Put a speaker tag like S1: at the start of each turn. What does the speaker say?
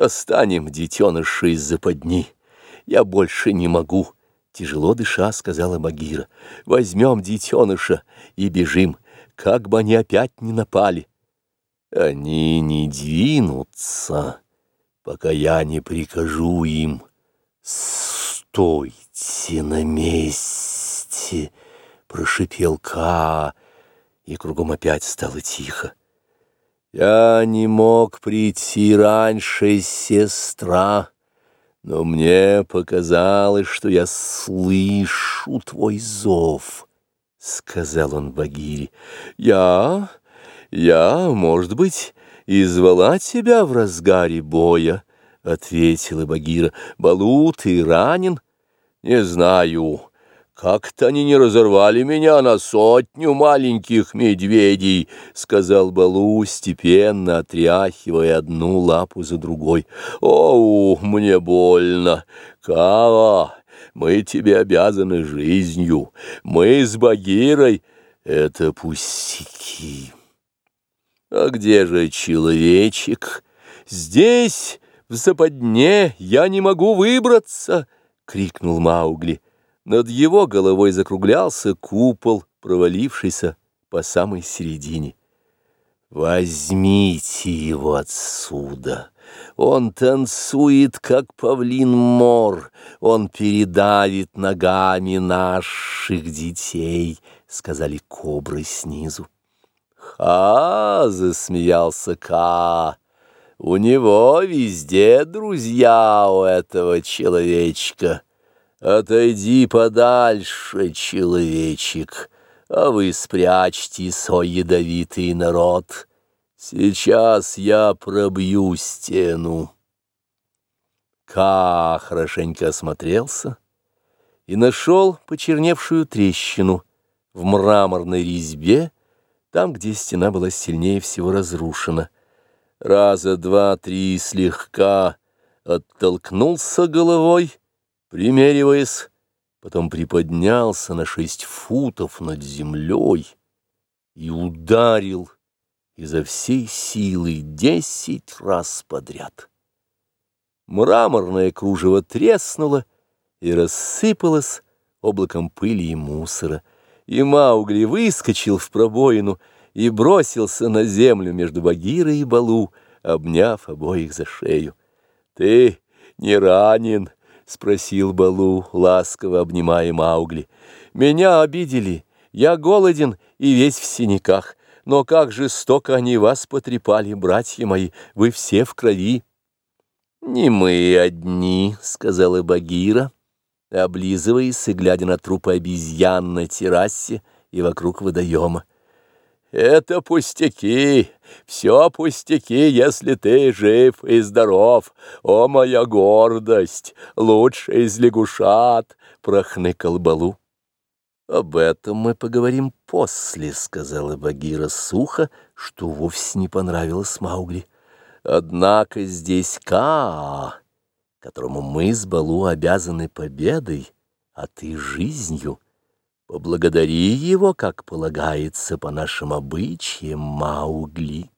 S1: Достанем детеныша из западни. Я больше не могу. Тяжело дыша, сказала Багира. Возьмем детеныша и бежим, как бы они опять не напали. Они не двинутся, пока я не прикажу им. Стойте на месте, прошипел Ка, и кругом опять стало тихо. Я не мог прийти раньше, сестра, но мне показалось, что я слышу твой зов, — сказал он Багире. Я, я, может быть, и звала тебя в разгаре боя, — ответила Багира. Балу, ты ранен? Не знаю. «Как-то они не разорвали меня на сотню маленьких медведей», — сказал Балу, степенно отряхивая одну лапу за другой. «Оу, мне больно! Кава, мы тебе обязаны жизнью. Мы с Багирой — это пустяки». «А где же человечек? Здесь, в западне, я не могу выбраться!» — крикнул Маугли. Над его головой закруглялся купол, провалившийся по самой середине. «Возьмите его отсюда! Он танцует, как павлин мор, он передавит ногами наших детей», — сказали кобры снизу. «Ха!» — засмеялся Ка. «У него везде друзья у этого человечка». Отойди подальше, человечек, а вы спрячьтесь, о ядовитый народ. Сейчас я пробью стену. Ка хорошенько осмотрелся и нашел почерневшую трещину в мраморной резьбе, там, где стена была сильнее всего разрушена. Раза два-три слегка оттолкнулся головой, примериваясь, потом приподнялся на шесть футов над землей и ударил изо всей силы десять раз подряд. Мраморное кружево треснуло и рассыпалось облаком пыли и мусора, и Маугли выскочил в пробоину и бросился на землю между Багирой и Балу, обняв обоих за шею. «Ты не ранен!» — спросил Балу, ласково обнимая Маугли. «Меня обидели, я голоден и весь в синяках. Но как жестоко они вас потрепали, братья мои, вы все в крови». «Не мы одни», — сказала Багира, облизываясь и глядя на трупы обезьян на террасе и вокруг водоема. Это пустяки, все пустяки, если ты жив и здоров. О, моя гордость, лучший из лягушат, — прохныкал Балу. Об этом мы поговорим после, — сказала Багира сухо, что вовсе не понравилось Маугли. Однако здесь Ка, которому мы с Балу обязаны победой, а ты жизнью. Поблагодари его, как полагается по нашим обычаям, Маугли.